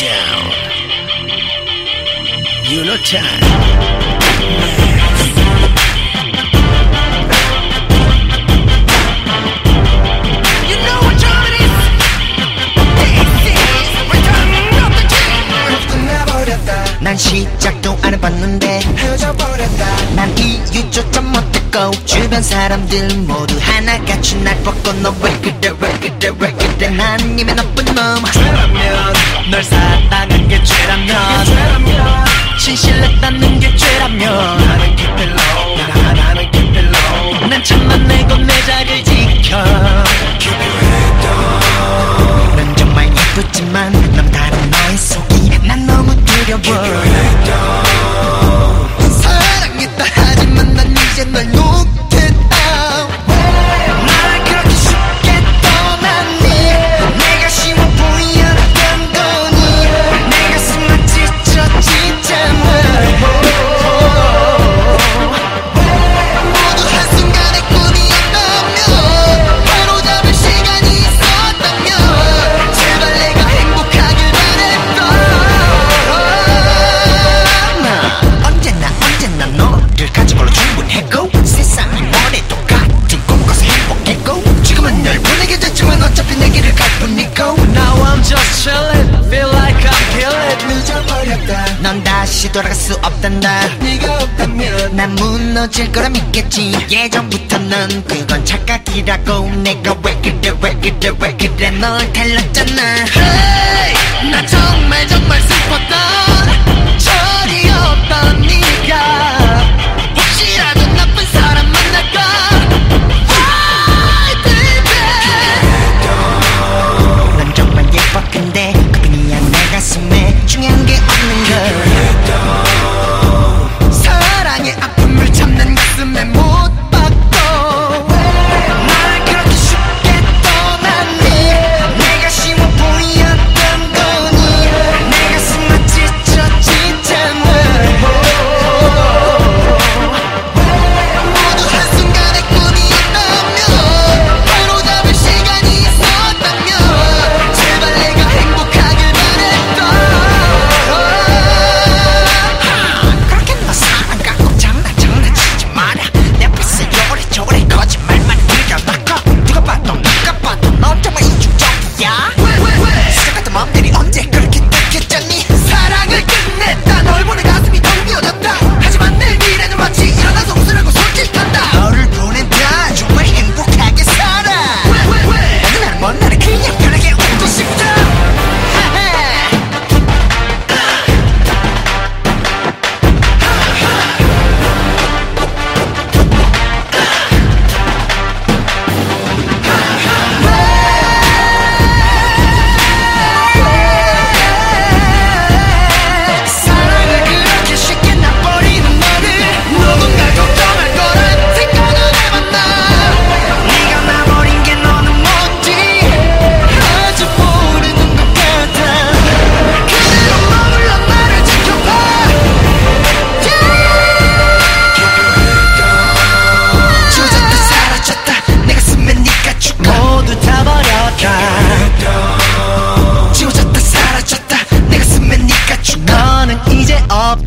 down. not time. 난 시작도 안 해봤는데 헤어져 버렸다. 난 이유조차 못했고 주변 사람들 모두 하나같이 날 벗고 너 왜 그래 왜 그래 왜 그래. 난 이미 나쁜 놈 죄라면 널 사랑한 게 죄라면 넌 다시 돌아갈 수 없단다 네가 없다면 난 무너질 거라 믿겠지. 예전부터 넌 그건 착각이라고. 내가 왜 그래 왜 그래 왜 그래. 널 달랐잖아. Hey, 나 정말 정말 슬펐던 철이었던 네가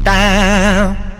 down.